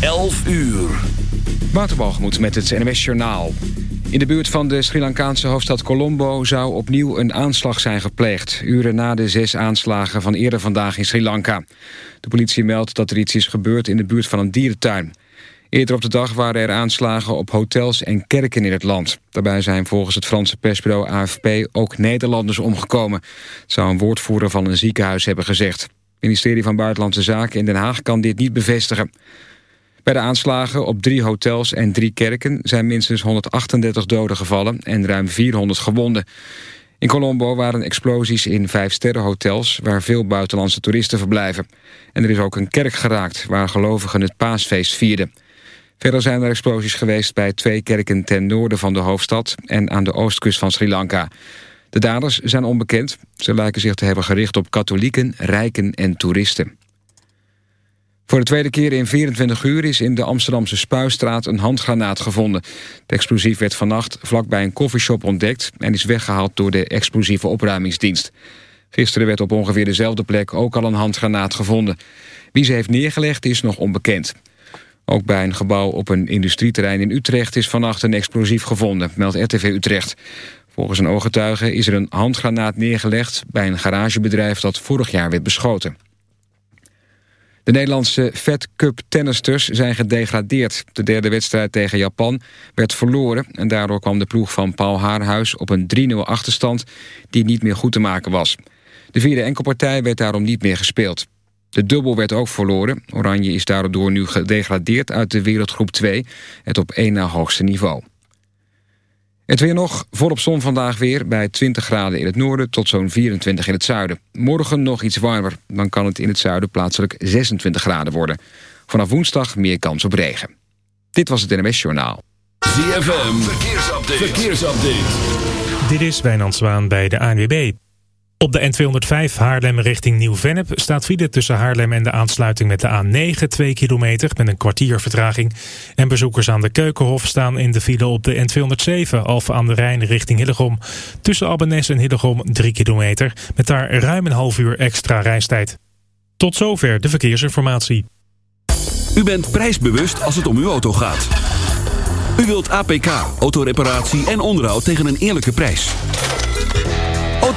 11 uur. Waterbalgemoed met het NWS Journaal. In de buurt van de Sri Lankaanse hoofdstad Colombo zou opnieuw een aanslag zijn gepleegd. Uren na de zes aanslagen van eerder vandaag in Sri Lanka. De politie meldt dat er iets is gebeurd in de buurt van een dierentuin. Eerder op de dag waren er aanslagen op hotels en kerken in het land. Daarbij zijn volgens het Franse persbureau AFP ook Nederlanders omgekomen. zou een woordvoerder van een ziekenhuis hebben gezegd. Het ministerie van Buitenlandse Zaken in Den Haag kan dit niet bevestigen. Bij de aanslagen op drie hotels en drie kerken zijn minstens 138 doden gevallen en ruim 400 gewonden. In Colombo waren explosies in vijf sterrenhotels waar veel buitenlandse toeristen verblijven. En er is ook een kerk geraakt waar gelovigen het paasfeest vierden. Verder zijn er explosies geweest bij twee kerken ten noorden van de hoofdstad en aan de oostkust van Sri Lanka. De daders zijn onbekend. Ze lijken zich te hebben gericht op katholieken, rijken en toeristen. Voor de tweede keer in 24 uur is in de Amsterdamse Spuistraat een handgranaat gevonden. De explosief werd vannacht vlakbij een koffieshop ontdekt... en is weggehaald door de explosieve opruimingsdienst. Gisteren werd op ongeveer dezelfde plek ook al een handgranaat gevonden. Wie ze heeft neergelegd is nog onbekend. Ook bij een gebouw op een industrieterrein in Utrecht is vannacht een explosief gevonden, meldt RTV Utrecht. Volgens een ooggetuige is er een handgranaat neergelegd bij een garagebedrijf dat vorig jaar werd beschoten. De Nederlandse Fed Cup tennisters zijn gedegradeerd. De derde wedstrijd tegen Japan werd verloren... en daardoor kwam de ploeg van Paul Haarhuis op een 3-0 achterstand... die niet meer goed te maken was. De vierde enkelpartij werd daarom niet meer gespeeld. De dubbel werd ook verloren. Oranje is daardoor nu gedegradeerd uit de wereldgroep 2... het op één na hoogste niveau. Het weer nog, volop zon vandaag weer bij 20 graden in het noorden tot zo'n 24 in het zuiden. Morgen nog iets warmer, dan kan het in het zuiden plaatselijk 26 graden worden. Vanaf woensdag meer kans op regen. Dit was het NMS Journaal. ZFM, verkeersupdate. verkeersupdate. Dit is Wijnand Zwaan bij de ANWB. Op de N205 Haarlem richting Nieuw-Vennep staat file tussen Haarlem en de aansluiting met de A9 2 kilometer met een kwartier vertraging. En bezoekers aan de Keukenhof staan in de file op de N207 Alphen aan de Rijn richting Hillegom. Tussen Abbenes en Hillegom 3 kilometer met daar ruim een half uur extra reistijd. Tot zover de verkeersinformatie. U bent prijsbewust als het om uw auto gaat. U wilt APK, autoreparatie en onderhoud tegen een eerlijke prijs.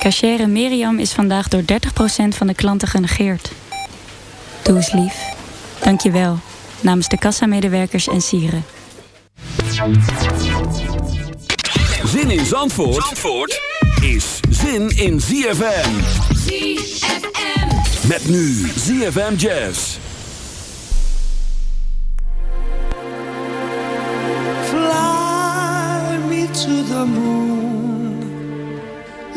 Cachere Miriam is vandaag door 30% van de klanten genegeerd. Doe eens lief. Dank je wel. Namens de kassamedewerkers en sieren. Zin in Zandvoort, Zandvoort is zin in ZFM. ZFM. Met nu ZFM Jazz. Fly me to the moon.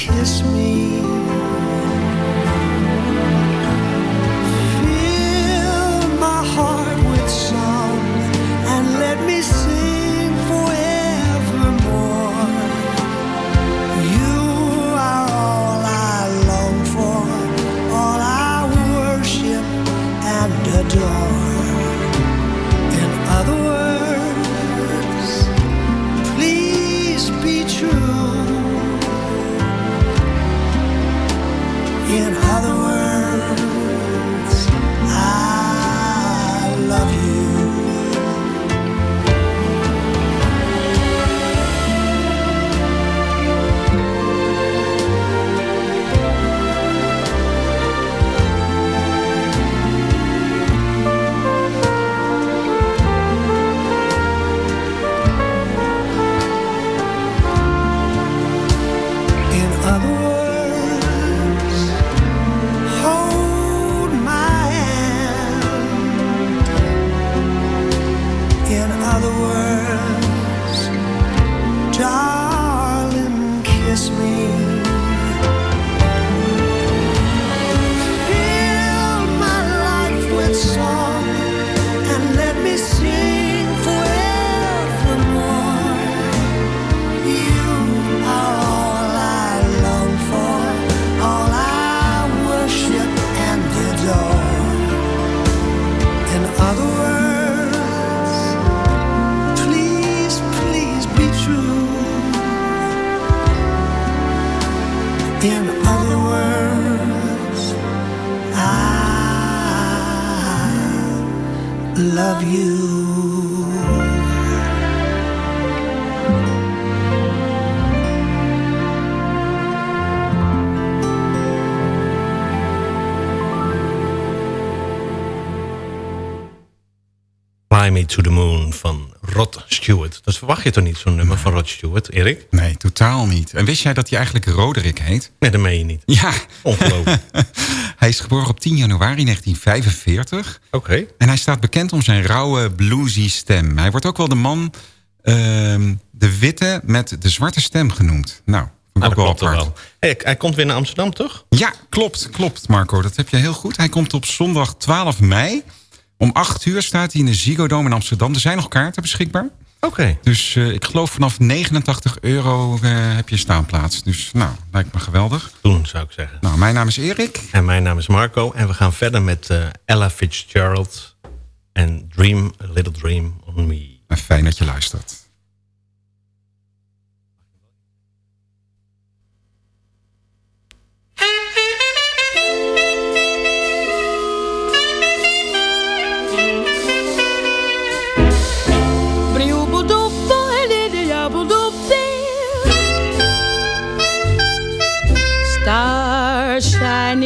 kiss me. Fly Me to the Moon van Rod Stewart. Dat verwacht je toch niet, zo'n nummer van Rod Stewart, Erik? Nee, totaal niet. En wist jij dat hij eigenlijk Roderick heet? Nee, dat meen je niet. Ja. Ongelooflijk. hij is geboren op 10 januari 1945. Oké. En hij staat bekend om zijn rauwe, bluesy stem. Hij wordt ook wel de man, ehm, de witte met de zwarte stem genoemd. Nou, Nou, dat wel klopt wel. Hey, hij komt weer naar Amsterdam, toch? Ja, klopt, klopt Marco. Dat heb je heel goed. Hij komt op zondag 12 mei. Om 8 uur staat hij in de Ziggo Dome in Amsterdam. Er zijn nog kaarten beschikbaar. Oké. Dus eh, ik geloof vanaf 89 euro eh, heb je staanplaats. Dus nou, lijkt me geweldig. Doen, zou ik zeggen. Nou, mijn naam is Erik. En mijn naam is Marco. En we gaan verder met eh, Ella Fitzgerald. En Dream, a Little Dream on Me. En fijn dat je luistert.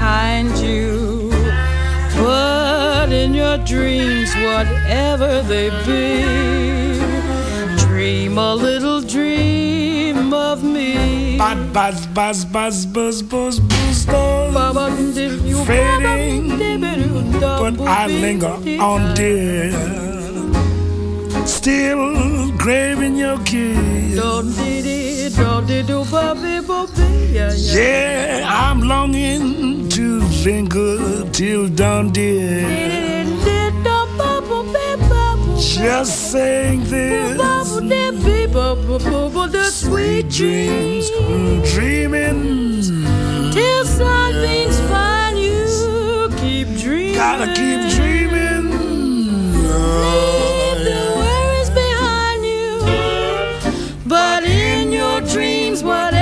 behind you. But in your dreams, whatever they be, dream a little dream of me. Buzz, buzz, buzz, buzz, buzz, buzz, buzz, buzz. Fading, but I linger on, dear. Still craving your kiss. Yeah, I'm longing to linger till dawn, dear. Just saying this. Sweet dreams, dreaming. Till sunbeams find you, keep dreaming. Gotta keep dreaming. Leave dreams, whatever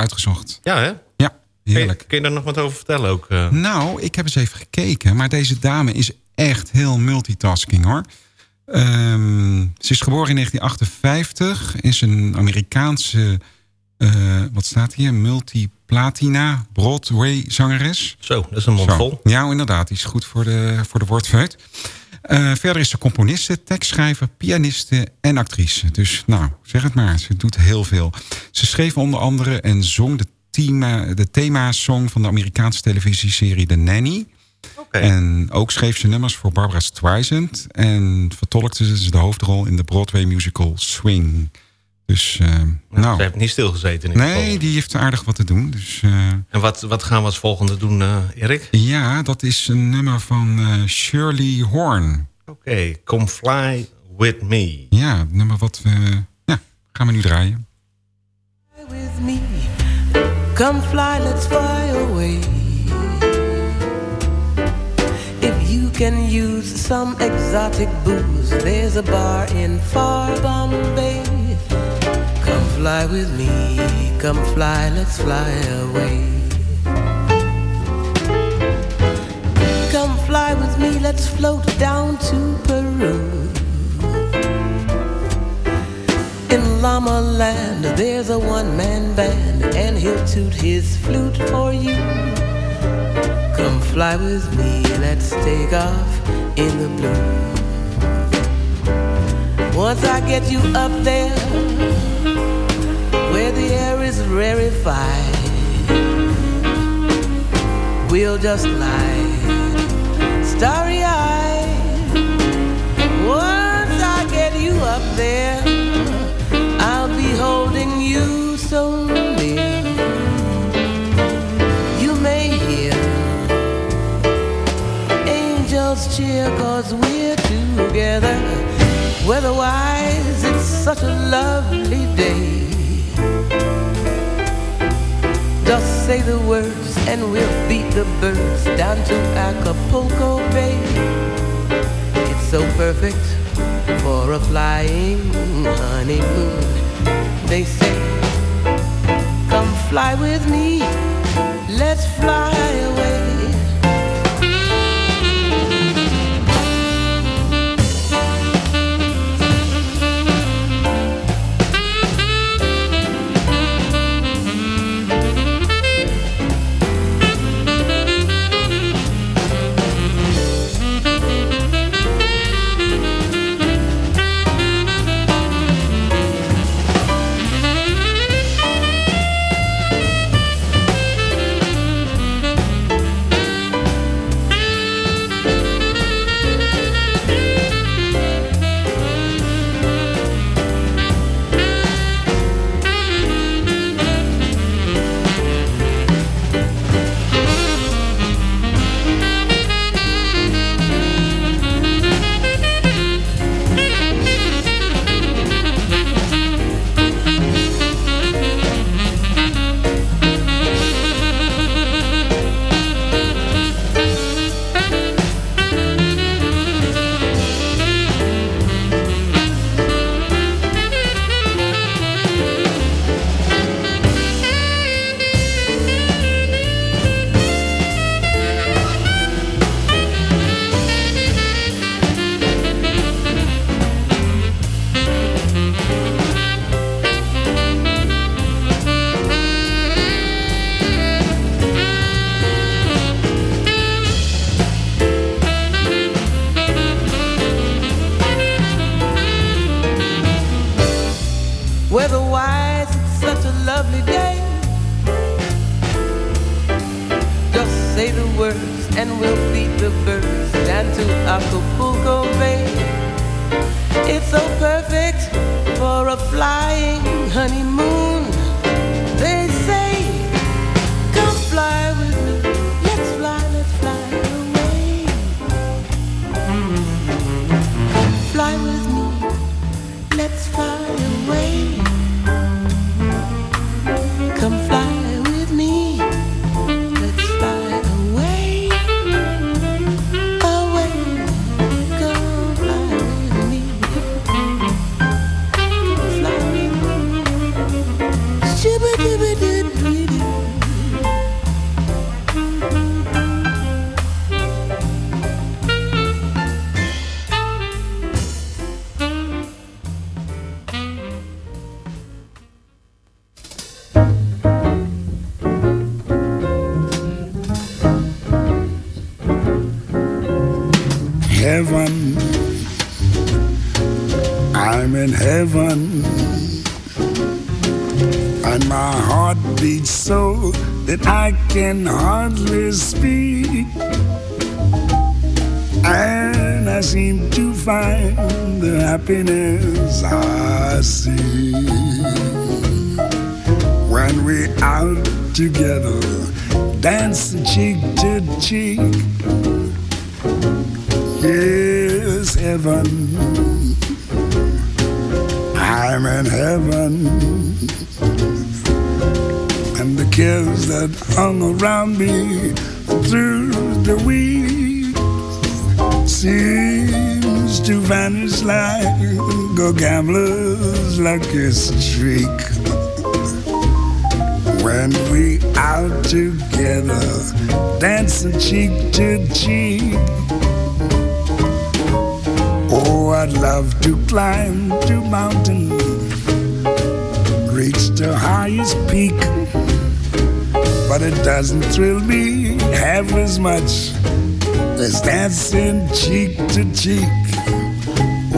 uitgezocht. Ja, hè? Ja, Kun je, heerlijk. kun je daar nog wat over vertellen ook? eh? Nou, ik heb eens even gekeken. Maar deze dame is echt heel multitasking hoor. Ehm, ze is geboren in 1958. Is een Amerikaanse, eh, wat staat hier? Multiplatina Broadway zangeres. Zo, dat is een mond Zo. vol. Ja, inderdaad. Die is goed voor de, voor de woordfeut. Eh, verder is ze componiste, tekstschrijver, pianiste en actrice. Dus nou, zeg het maar. Ze doet heel veel. Ze schreef onder andere en zong de, thema, de thema-song van de Amerikaanse televisieserie The Nanny. En ook schreef ze nummers voor Barbara Streisand. En vertolkte ze de hoofdrol in de Broadway musical Swing. Dus, eh, nou. Ze heeft niet stilgezeten. In Nee, geval. die heeft aardig wat te doen. Dus, eh, En wat, wat gaan we als volgende doen, eh, Erik? ja, dat is een nummer van eh, Shirley Horn. Oké, Come Fly With Me. Ja, het nummer wat we... Ja, gaan we nu draaien. with me. Come fly, let's fly away. If you can use some exotic booze, there's a bar in far Bombay. Fly with me, come fly, let's fly away. Come fly with me, let's float down to Peru. In Llama Land, there's a one man band, and he'll toot his flute for you. Come fly with me, let's take off in the blue. Once I get you up there, where the air is rarefied, we'll just lie starry eyed. Once I get you up there, I'll be holding you so near. You may hear angels cheer cause we're together. Weatherwise, it's such a lovely day. Say the words and we'll beat the birds down to Acapulco Bay. It's so perfect for a flying honeymoon. They say, Come fly with me, let's fly away. Gambler's lucky streak. When we out together, dancing cheek to cheek. Oh, I'd love to climb to mountain, reach the highest peak. But it doesn't thrill me half as much as dancing cheek to cheek.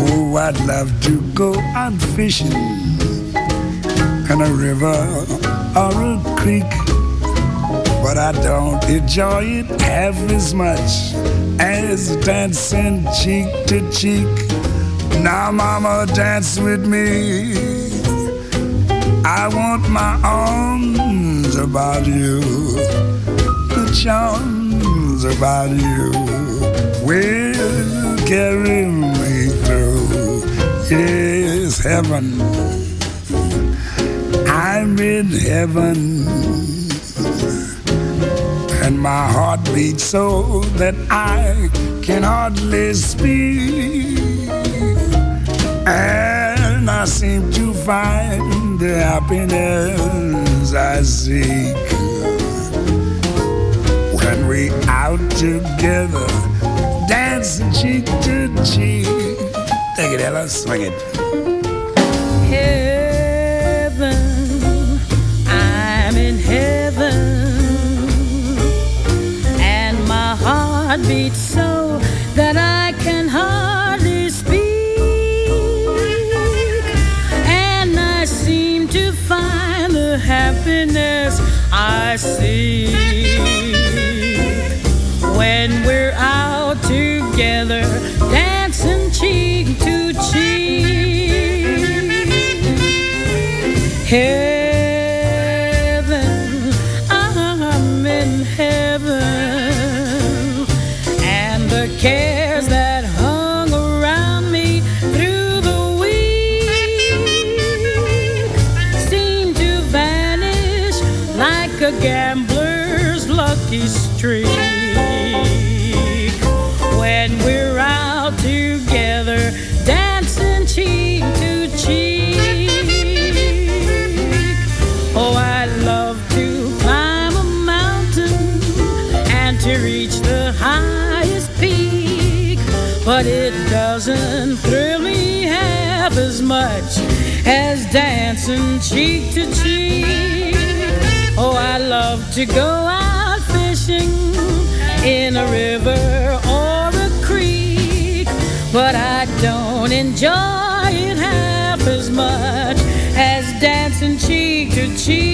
Oh, I'd love to go out fishing in a river or a creek. But I don't enjoy it half as much as dancing cheek to cheek. Now, mama, dance with me. I want my arms about you, the charms about you will carry me Yes, heaven. I'm in heaven. And my heart beats so that I can hardly speak. And I seem to find the happiness I seek. When we out together, dancing cheek to cheek. Take it, Ella, swing it. heaven. I'm in heaven. And my heart beats so that I can hardly speak. And I seem to find the happiness I seek. When we're out together, Hey. Dancing cheek to cheek. Oh, I love to go out fishing in a river or a creek. But I don't enjoy it half as much as dancing cheek to cheek.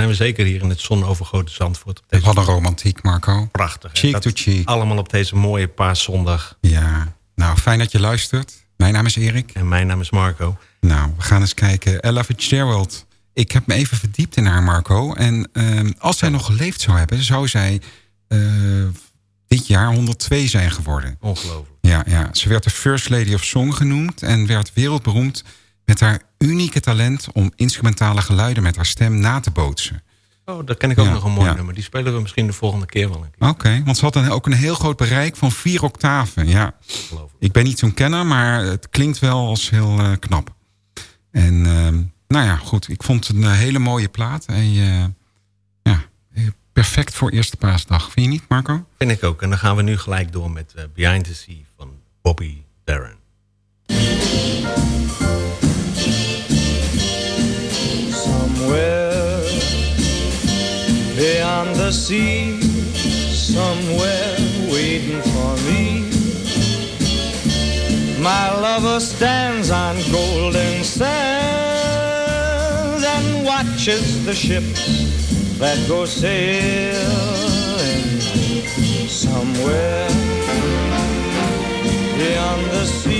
Zijn we zeker hier in het zonovergoten Zandvoort. Wat een romantiek, Marco. Prachtig. Cheek to cheek. Allemaal op deze mooie paaszondag. Ja, nou fijn dat je luistert. Mijn naam is Erik. En mijn naam is Marco. Nou, we gaan eens kijken. Ella Fitzgerald. Ik heb me even verdiept in haar, Marco. En ehm, als zij nog geleefd zou hebben, zou zij eh, dit jaar 102 zijn geworden. Ongelooflijk. Ja, ja, ze werd de First Lady of Song genoemd en werd wereldberoemd met haar unieke talent om instrumentale geluiden met haar stem na te bootsen. Oh, daar ken ik ook Ja, nog een mooi ja. nummer. Die spelen we misschien de volgende keer wel een keer. Oké, want ze had een, ook een heel groot bereik van vier octaven. Ja. Ik ben niet zo'n kenner, maar het klinkt wel als heel eh, knap. En ehm, nou ja, goed. Ik vond het een eh, hele mooie plaat. En ja, eh, perfect voor eerste paasdag. Vind je niet, Marco? Vind ik ook. En dan gaan we nu gelijk door met eh, Behind the Sea van Bobby Darren. Sea, somewhere waiting for me. My lover stands on golden sands and watches the ships that go sailing somewhere beyond the sea.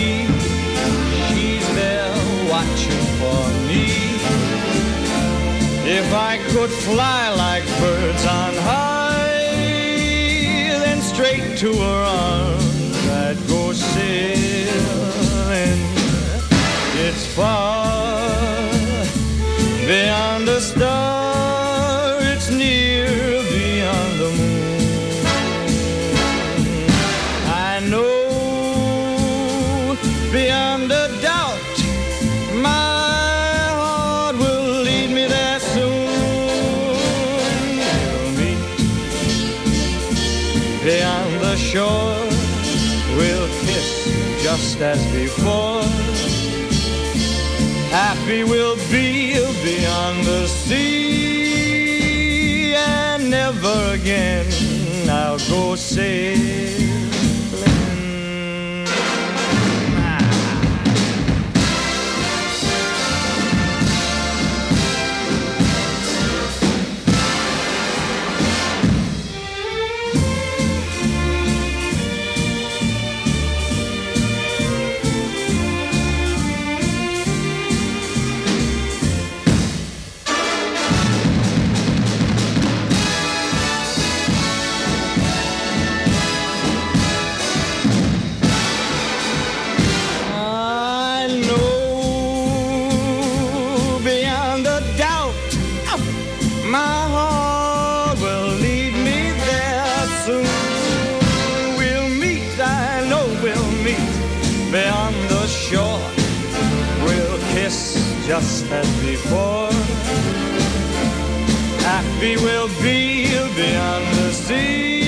Could fly like birds on high, then straight to her arms I'd go sailing. It's far beyond a star, as before. Happy we'll be beyond the sea, and never again I'll go sailing. Just as before. Happy we'll be beyond the sea,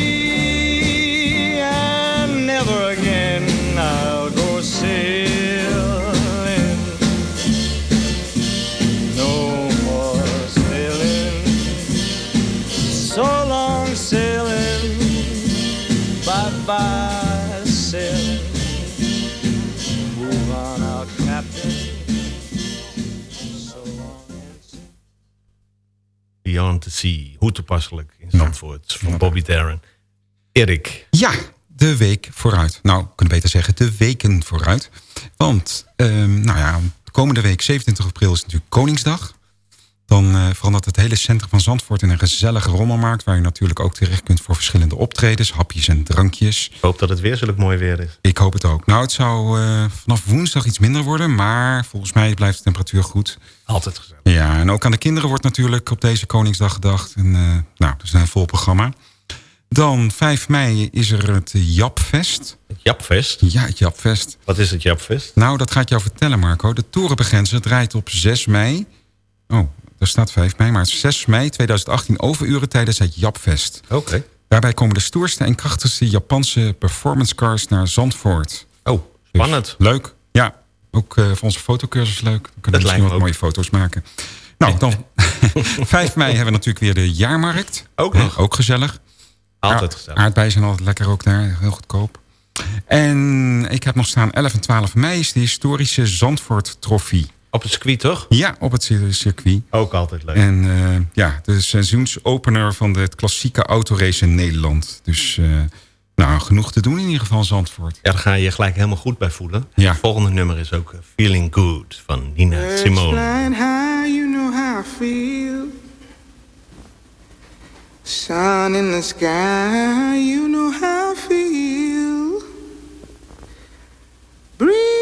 Sea. Hoe toepasselijk in Zandvoort. Van Bobby Darren. Erik. Ja, de week vooruit. Nou, we kunnen beter zeggen de weken vooruit. Want, ehm, nou ja, komende week 27 april is natuurlijk Koningsdag. Dan eh, verandert het hele centrum van Zandvoort in een gezellige rommelmarkt... waar je natuurlijk ook terecht kunt voor verschillende optredens... hapjes en drankjes. Ik hoop dat het weer zulk mooi weer is. Ik hoop het ook. Nou, het zou eh, vanaf woensdag iets minder worden... maar volgens mij blijft de temperatuur goed. Altijd gezellig. Ja, en ook aan de kinderen wordt natuurlijk op deze Koningsdag gedacht. En, eh, nou, dat is een vol programma. Dan 5 mei is er het Japfest. Het Japfest? Ja, het Japfest. Wat is het Japfest? Nou, dat ga ik jou vertellen, Marco. De Torenbegrenzer draait op 6 mei. Oh, daar staat 5 mei, maar het is 6 mei 2018 overuren tijdens het Japfest. Oké. Daarbij komen de stoerste en krachtigste Japanse performance cars naar Zandvoort. Oh, spannend. leuk. Ja, ook eh, voor onze fotocursus leuk. Dan kunnen we misschien wat ook. mooie foto's maken. Nou, dan 5 mei hebben we natuurlijk weer de jaarmarkt. Ook nog. Ook gezellig. Altijd gezellig. Aardbeien zijn altijd lekker ook daar, heel goedkoop. En ik heb nog staan 11 en 12 mei is de historische Zandvoort Trofee. Op het circuit, toch? Ja, op het cir- circuit. Ook altijd leuk. En eh, ja, de seizoensopener van het klassieke autorace in Nederland. Dus eh, nou, genoeg te doen in ieder geval Zandvoort. Ja, daar ga je je gelijk helemaal goed bij voelen. Ja. Het volgende nummer is ook eh, Feeling Good van Nina Birds Simone. flying high, you know how I feel. Sun in the sky, you know how I feel. Breeze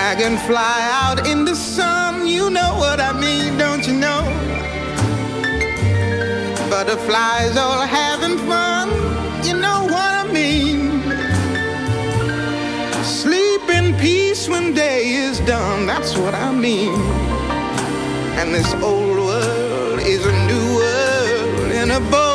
Dragonfly out in the sun, you know what I mean, don't you know? Butterflies all having fun, you know what I mean. Sleep in peace when day is done, that's what I mean. And this old world is a new world and a bold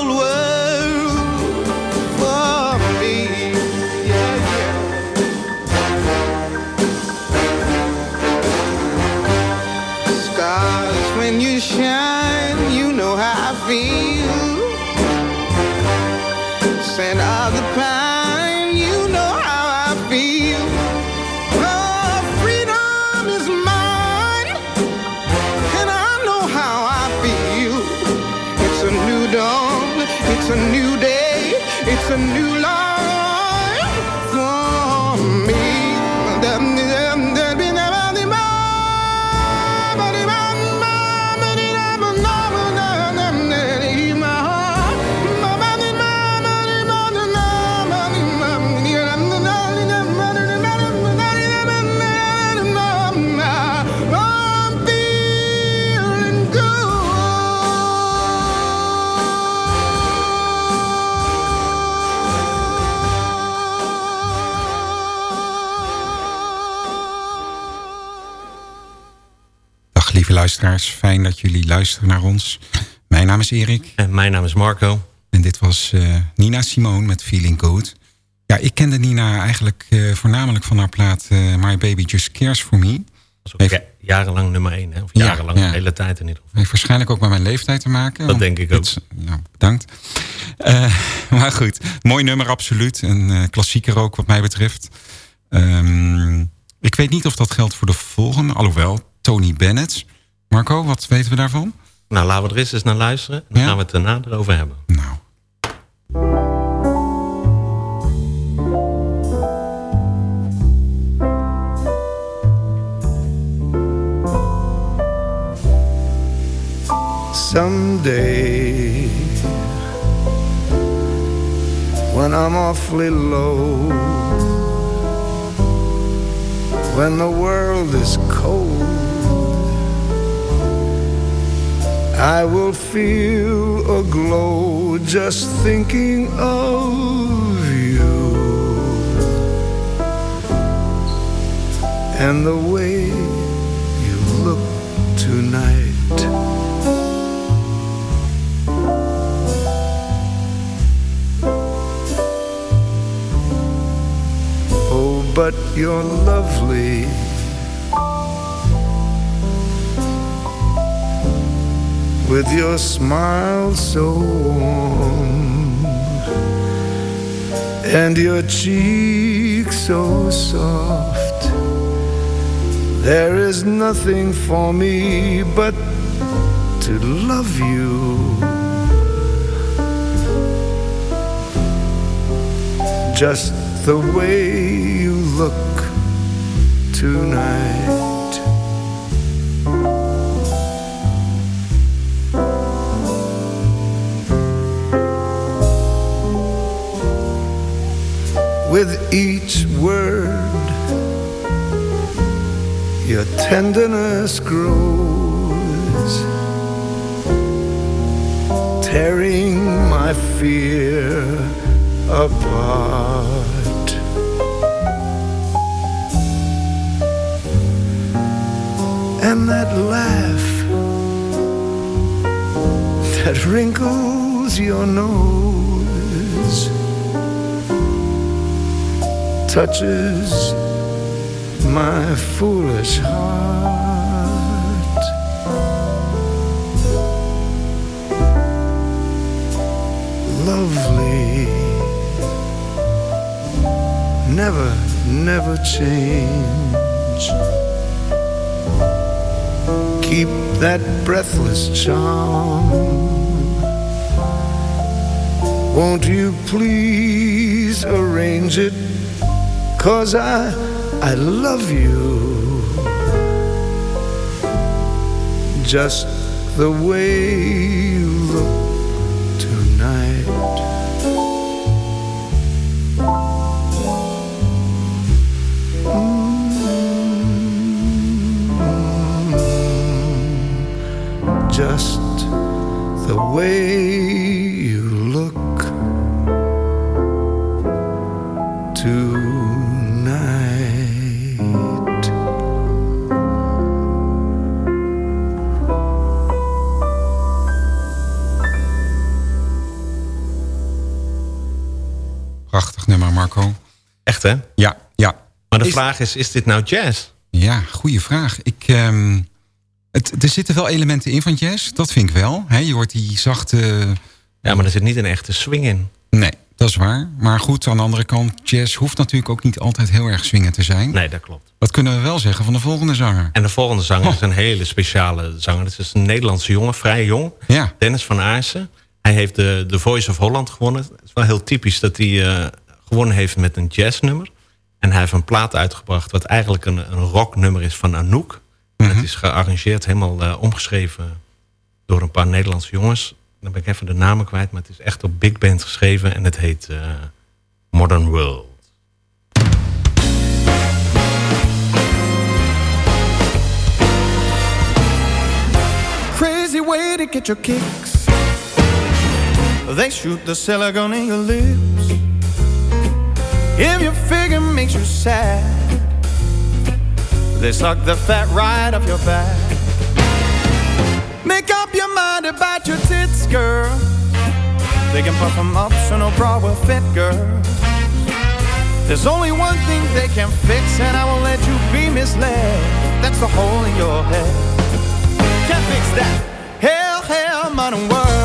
luisteraars, fijn dat jullie luisteren naar ons. Mijn naam is Erik. En mijn naam is Marco. En dit was eh, Nina Simone met Feeling Good. Ja, ik kende Nina eigenlijk eh, voornamelijk van haar plaat eh, My Baby Just Cares For Me. Dat is ook ja- jarenlang nummer één, hè? Of Ja, jarenlang, ja. de hele tijd in ieder geval. Heeft waarschijnlijk ook met mijn leeftijd te maken. Dat denk ik ook. Het- ja, bedankt. Maar goed, mooi nummer absoluut. Een klassieker ook wat mij betreft. Ehm, ik weet niet of dat geldt voor de volgende. Alhoewel, Tony Bennett. Marco, wat weten we daarvan? Nou, laten we er eens eens naar luisteren. En dan Ja? gaan we het daarna erover hebben. Someday, when I'm awfully low, when the world is cold, I will feel a glow just thinking of you and the way you look tonight. Oh, but you're lovely. With your smile so warm and your cheek so soft, there is nothing for me but to love you. just the way you look tonight. With each word, your tenderness grows, tearing my fear apart. And that laugh that wrinkles your nose touches my foolish heart. Lovely, never, never change. Keep that breathless charm. Won't you please arrange it? Cause I, I love you just the way you look tonight. Mm, Just the way hè? Ja, ja. Maar de Is- vraag is, is dit nou jazz? Ja, goede vraag. Ik, ehm, het, er zitten wel elementen in van jazz, dat vind ik wel. Hè, je hoort die zachte... Ja, maar er zit niet een echte swing in. Nee, dat is waar. Maar goed, aan de andere kant, jazz hoeft natuurlijk ook niet altijd heel erg swingen te zijn. Nee, dat klopt. Dat kunnen we wel zeggen van de volgende zanger. En de volgende zanger is een hele speciale zanger. Het is een Nederlandse jongen, vrij jong. Ja. Dennis van Aarsen. Hij heeft de, de Voice of Holland gewonnen. Het is wel heel typisch dat hij eh, gewonnen heeft met een jazznummer. En hij heeft een plaat uitgebracht... wat eigenlijk een, een rocknummer is van Anouk. En het is gearrangeerd, helemaal eh, omgeschreven... door een paar Nederlandse jongens. Dan ben ik even de namen kwijt... maar het is echt op big band geschreven... en het heet eh, Modern World. Crazy way to get your kicks. They shoot the silicone in your lips. If your figure makes you sad, they suck the fat right off your back. Make up your mind about your tits, girl. They can puff them up so no bra will fit, girl. There's only one thing they can fix, and I won't let you be misled. That's the hole in your head. Can't fix that. Hell, hell, modern world.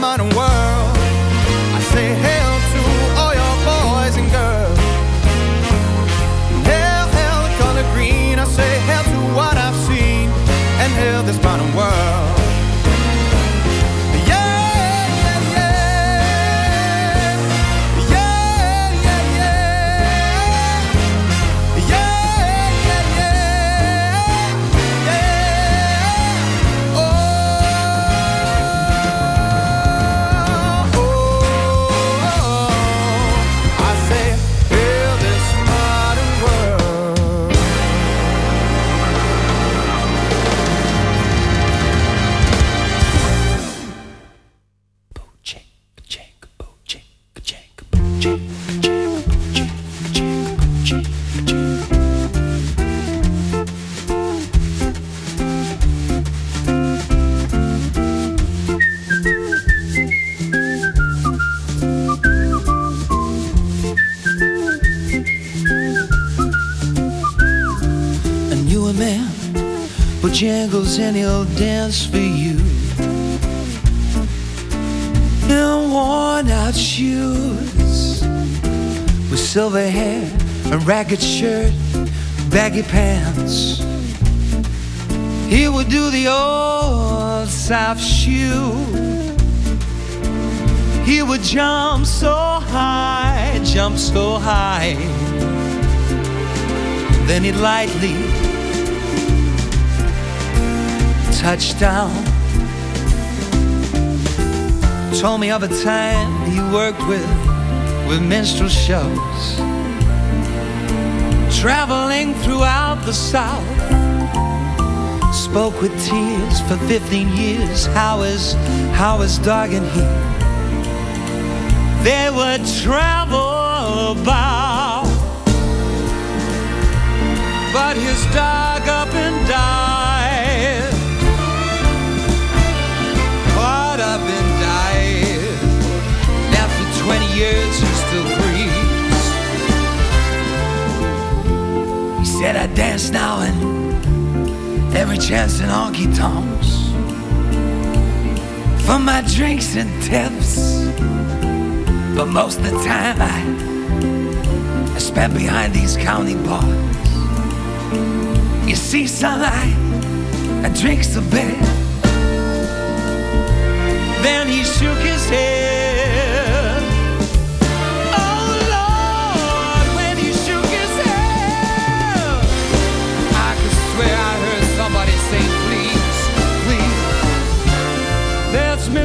Modern world. I say hell to all your boys and girls. Hell, hell, the color green. I say hell to what I've seen. And hell, this modern world. Bojangles, and he'll dance for you. In worn out shoes, silver hair, a ragged shirt, baggy pants. He would do the old South shoe. He would jump so high, jump so high. Then he'd lightly touch down. Told me of a time he worked with with minstrel shows, traveling throughout the South. Spoke with tears for 15 years. How is how is dog and he? They would travel about but his dog up and died. Said, I dance now and every chance in honky tonks. For my drinks and tips. But most of the time, I, I spend behind these county bars. You see, sunlight, I drink a bit. Then he shook his head.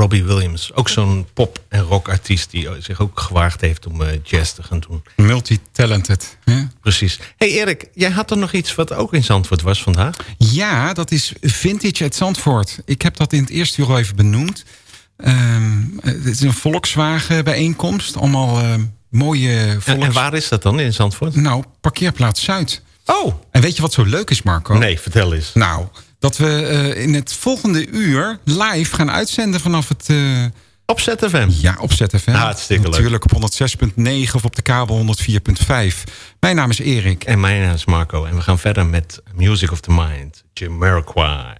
Robbie Williams. Ook zo'n pop- en rockartiest die zich ook gewaagd heeft om eh, jazz te gaan doen. Multitalented. hè? Precies. hey Erik, jij had er nog iets wat ook in Zandvoort was vandaag? Ja, dat is Vintage uit Zandvoort. Ik heb dat in het eerste uur al even benoemd. Ehm, het is een Volkswagen bijeenkomst. Allemaal ehm, mooie volks... En waar is dat dan in Zandvoort? Nou, parkeerplaats Zuid. Oh. En weet je wat zo leuk is, Marco? Nee, vertel eens. Nou, dat we eh, in het volgende uur live gaan uitzenden vanaf het... Eh, op ZFM? Ja, op ZFM. Hartstikke leuk. Natuurlijk op 106.9 of op de kabel 104.5. Mijn naam is Erik. En mijn naam is Marco. En we gaan verder met Music of the Mind, Jim Marquai.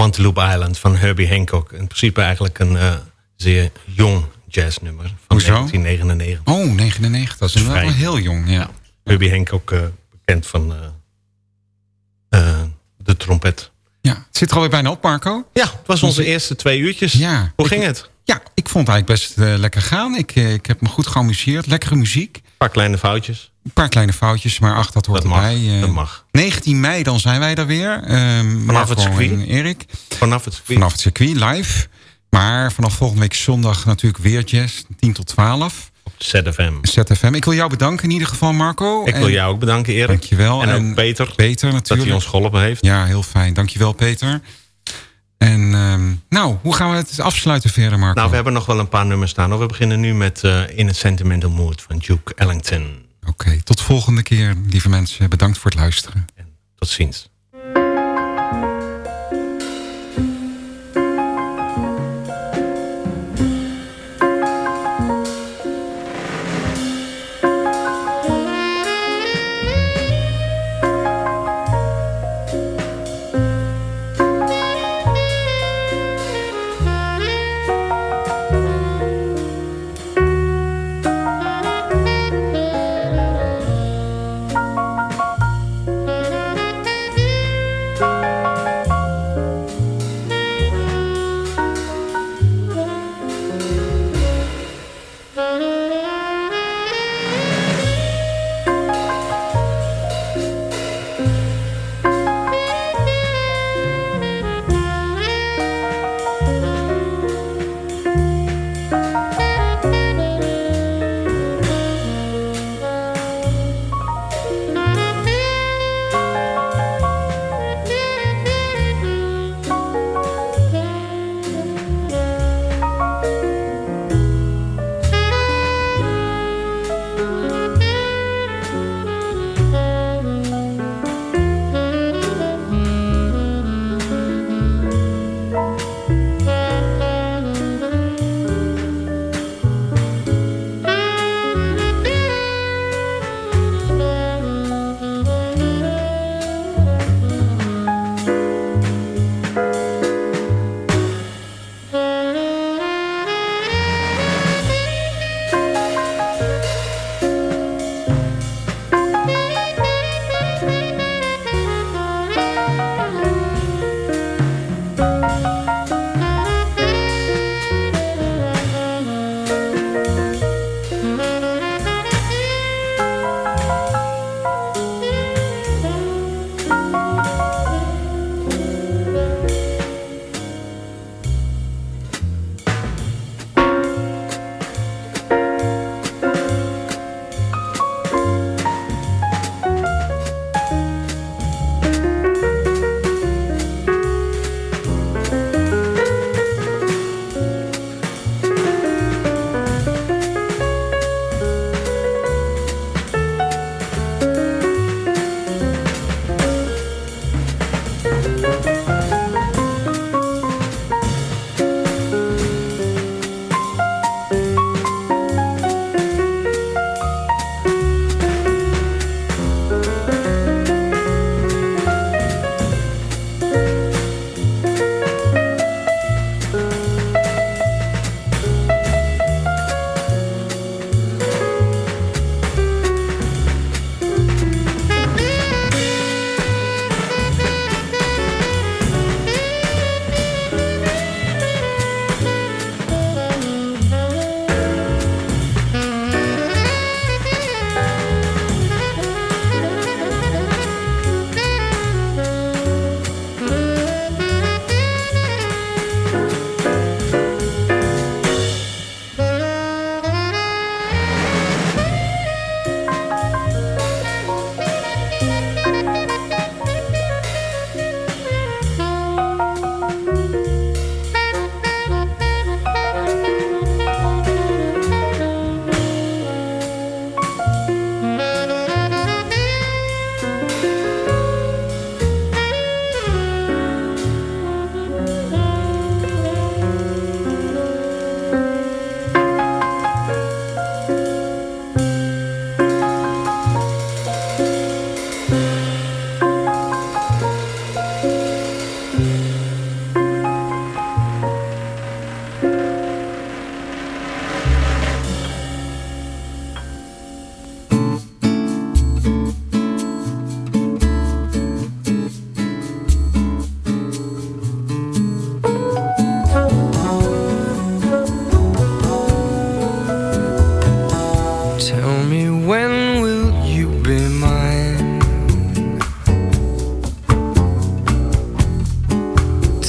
Guadeloupe Island van Herbie Hancock. In principe eigenlijk een eh, zeer jong jazznummer van Hoezo? 1999. Oh, 99. Dat is Dus wel heel jong, ja. Herbie Hancock, eh, bekend van eh, de trompet. ja. Het zit er alweer bijna op, Marco. Ja, het was onze eerste twee uurtjes. Ja. Hoe Ik- ging het? Ja, ik vond het eigenlijk best lekker gaan. Ik, ik heb me goed geamuseerd. Lekkere muziek. Een paar kleine foutjes. Een paar kleine foutjes, maar ach, dat hoort Dat mag, erbij. Eh, dat mag. 19 mei, dan zijn wij er weer. Ehm, Vanaf het circuit? en Erik. Vanaf het circuit. Vanaf het circuit, live. Maar vanaf volgende week zondag natuurlijk weer jazz, 10 tot 12. Op ZFM. ZFM. Ik wil jou bedanken in ieder geval, Marco. Ik wil En- jou ook bedanken, Erik. Dankjewel. En ook Peter, Peter dat natuurlijk. hij ons geholpen heeft. Ja, heel fijn. Dankjewel, Peter. En ehm, nou, hoe gaan we het afsluiten verder, Marco? Nou, we hebben nog wel een paar nummers staan. hoor. We beginnen nu met eh, In a Sentimental Mood van Duke Ellington. Oké, tot volgende keer, lieve mensen. Bedankt voor het luisteren. Tot ziens.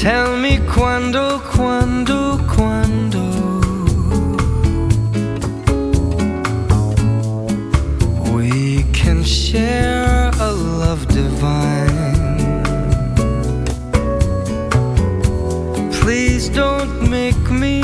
Tell me quando, quando, quando We can share a love divine. Please don't make me